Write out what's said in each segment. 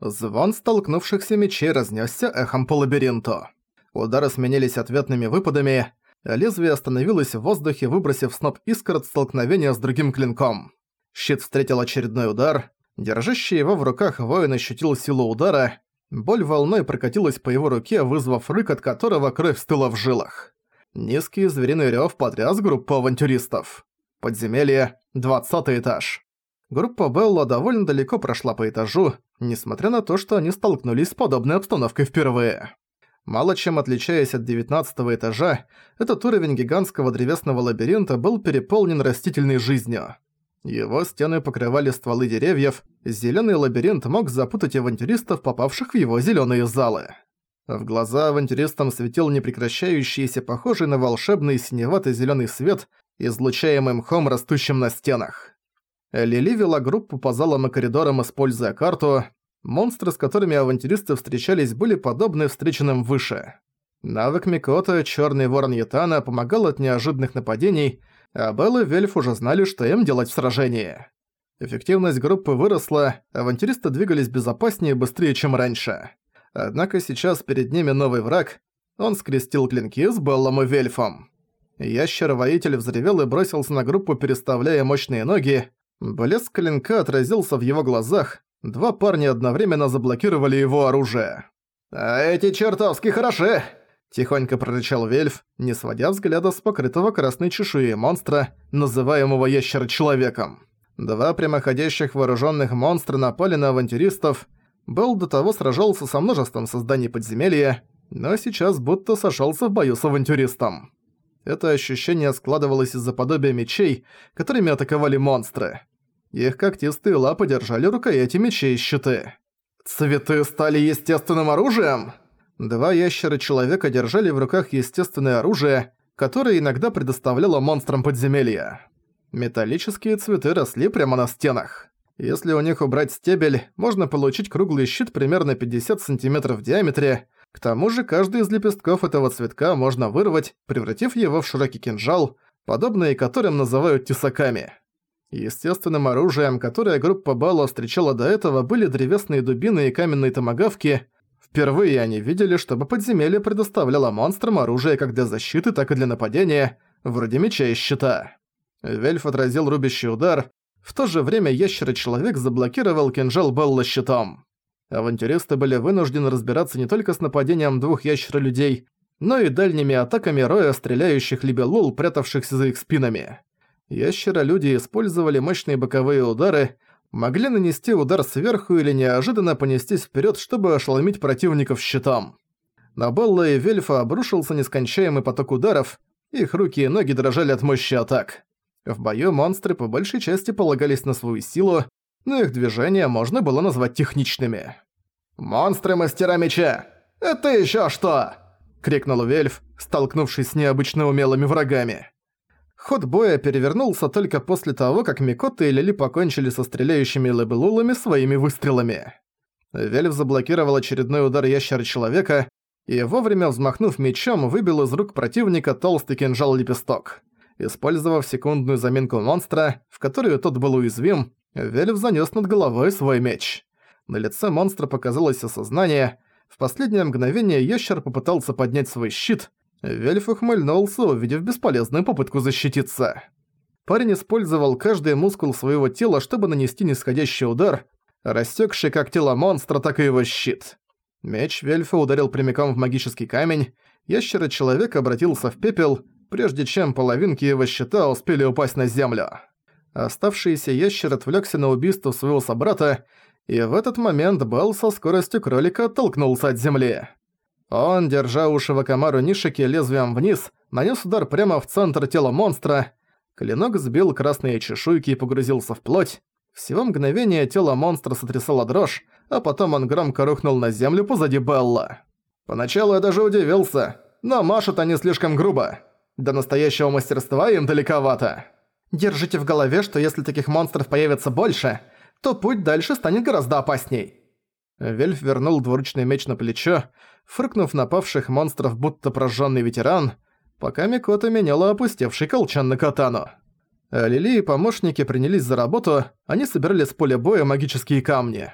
Звон столкнувшихся мечей разнесся эхом по лабиринту. Удары сменились ответными выпадами, лезвие остановилось в воздухе, выбросив сноп искр от столкновения с другим клинком. Щит встретил очередной удар. Держащий его в руках воин ощутил силу удара. Боль волной прокатилась по его руке, вызвав рык, от которого кровь стыла в жилах. Низкий звериный рёв потряс группу авантюристов. Подземелье, 20 этаж. Группа Белла довольно далеко прошла по этажу, несмотря на то, что они столкнулись с подобной обстановкой впервые. Мало чем отличаясь от 19 этажа, этот уровень гигантского древесного лабиринта был переполнен растительной жизнью. Его стены покрывали стволы деревьев, зеленый лабиринт мог запутать авантюристов, попавших в его зеленые залы. В глаза авантюристам светил непрекращающийся, похожий на волшебный синеватый зеленый свет, излучаемый мхом, растущим на стенах. Лили вела группу по залам и коридорам, используя карту. Монстры, с которыми авантюристы встречались, были подобны встреченным выше. Навык Микота, Черный Ворон Ятана, помогал от неожиданных нападений, а Белл и Вельф уже знали, что им делать в сражении. Эффективность группы выросла, авантюристы двигались безопаснее и быстрее, чем раньше. Однако сейчас перед ними новый враг, он скрестил клинки с Беллом и Вельфом. Ящер-воитель взревел и бросился на группу, переставляя мощные ноги. Блеск клинка отразился в его глазах, два парня одновременно заблокировали его оружие. «А эти чертовски хороши!» Тихонько прорычал Вельф, не сводя взгляда с покрытого красной чешуей монстра, называемого ящер-человеком. Два прямоходящих вооруженных монстра напали на авантюристов. Белл до того сражался со множеством созданий подземелья, но сейчас будто сошелся в бою с авантюристом. Это ощущение складывалось из-за подобия мечей, которыми атаковали монстры. Их когтистые лапы держали рукояти мечей и щиты. «Цветы стали естественным оружием?» Два ящера-человека держали в руках естественное оружие, которое иногда предоставляло монстрам подземелья. Металлические цветы росли прямо на стенах. Если у них убрать стебель, можно получить круглый щит примерно 50 сантиметров в диаметре. К тому же каждый из лепестков этого цветка можно вырвать, превратив его в широкий кинжал, подобные которым называют тесаками. Естественным оружием, которое группа Балла встречала до этого, были древесные дубины и каменные томагавки – Впервые они видели, чтобы подземелье предоставляло монстрам оружие как для защиты, так и для нападения, вроде меча и щита. Вельф отразил рубящий удар, в то же время ящер-человек заблокировал кинжал Белла щитом. Авантюристы были вынуждены разбираться не только с нападением двух ящера-людей, но и дальними атаками роя стреляющих либелул, прятавшихся за их спинами. Ящера-люди использовали мощные боковые удары, могли нанести удар сверху или неожиданно понестись вперед, чтобы ошеломить противников щитом. На Белла и Вельфа обрушился нескончаемый поток ударов, их руки и ноги дрожали от мощи атак. В бою монстры по большей части полагались на свою силу, но их движения можно было назвать техничными. «Монстры-мастера меча! Это еще что?» — крикнул Вельф, столкнувшись с необычно умелыми врагами. Ход боя перевернулся только после того, как Микота и Лили покончили со стреляющими лабелулами своими выстрелами. Вельф заблокировал очередной удар ящера-человека и, вовремя взмахнув мечом, выбил из рук противника толстый кинжал-лепесток. Использовав секундную заминку монстра, в которую тот был уязвим, Вельф занёс над головой свой меч. На лице монстра показалось осознание. В последнее мгновение ящер попытался поднять свой щит, Вельф ухмыльнулся, увидев бесполезную попытку защититься. Парень использовал каждый мускул своего тела, чтобы нанести нисходящий удар, рассекший как тело монстра, так и его щит. Меч Вельфа ударил прямиком в магический камень, ящера-человек обратился в пепел, прежде чем половинки его щита успели упасть на землю. Оставшийся ящер отвлекся на убийство своего собрата, и в этот момент Белл со скоростью кролика оттолкнулся от земли. Он, держа уши Вакамару Нишики лезвием вниз, нанес удар прямо в центр тела монстра. Клинок сбил красные чешуйки и погрузился в плоть. Всего мгновение тело монстра сотрясало дрожь, а потом он громко рухнул на землю позади Белла. Поначалу я даже удивился, но машут они слишком грубо. До настоящего мастерства им далековато. Держите в голове, что если таких монстров появится больше, то путь дальше станет гораздо опасней. Вельф вернул двуручный меч на плечо, фыркнув напавших монстров будто прожженный ветеран, пока Микота меняла опустевший колчан на катану. А Лили и помощники принялись за работу, они собирали с поля боя магические камни.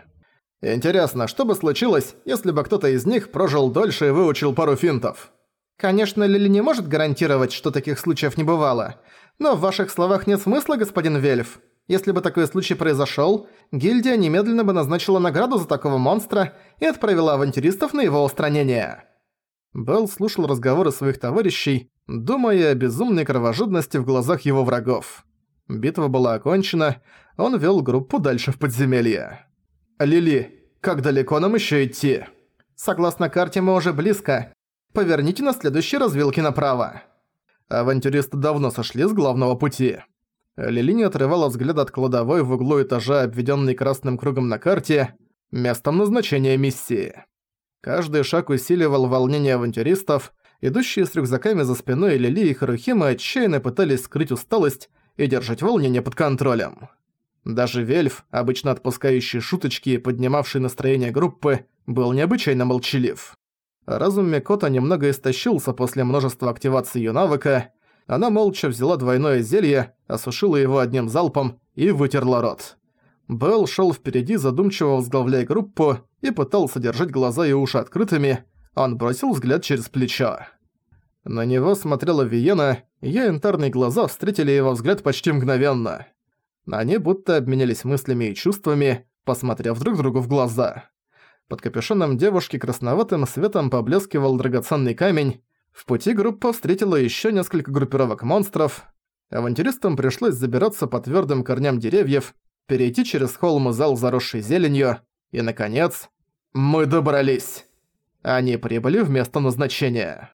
Интересно, что бы случилось, если бы кто-то из них прожил дольше и выучил пару финтов? Конечно, Лили не может гарантировать, что таких случаев не бывало. Но в ваших словах нет смысла, господин Вельф. Если бы такой случай произошёл, гильдия немедленно бы назначила награду за такого монстра и отправила авантюристов на его устранение. Белл слушал разговоры своих товарищей, думая о безумной кровожадности в глазах его врагов. Битва была окончена, он вел группу дальше в подземелье. «Лили, как далеко нам еще идти?» «Согласно карте, мы уже близко. Поверните на следующей развилке направо». Авантюристы давно сошли с главного пути. Лили не отрывала взгляд от кладовой в углу этажа, обведенной красным кругом на карте, местом назначения миссии. Каждый шаг усиливал волнение авантюристов, идущие с рюкзаками за спиной Лили и Харухима отчаянно пытались скрыть усталость и держать волнение под контролем. Даже Вельф, обычно отпускающий шуточки и поднимавший настроение группы, был необычайно молчалив. Разум Микота немного истощился после множества активаций её навыка. Она молча взяла двойное зелье, осушила его одним залпом и вытерла рот. Белл шел впереди, задумчиво возглавляя группу, и пытался держать глаза и уши открытыми. Он бросил взгляд через плечо. На него смотрела Виена, её янтарные глаза встретили его взгляд почти мгновенно. Они будто обменялись мыслями и чувствами, посмотрев друг другу в глаза. Под капюшоном девушки красноватым светом поблескивал драгоценный камень. В пути группа встретила ещё несколько группировок монстров. Авантюристам пришлось забираться по твёрдым корням деревьев, перейти через холм и зал, заросший зеленью, и, наконец, мы добрались. Они прибыли в место назначения.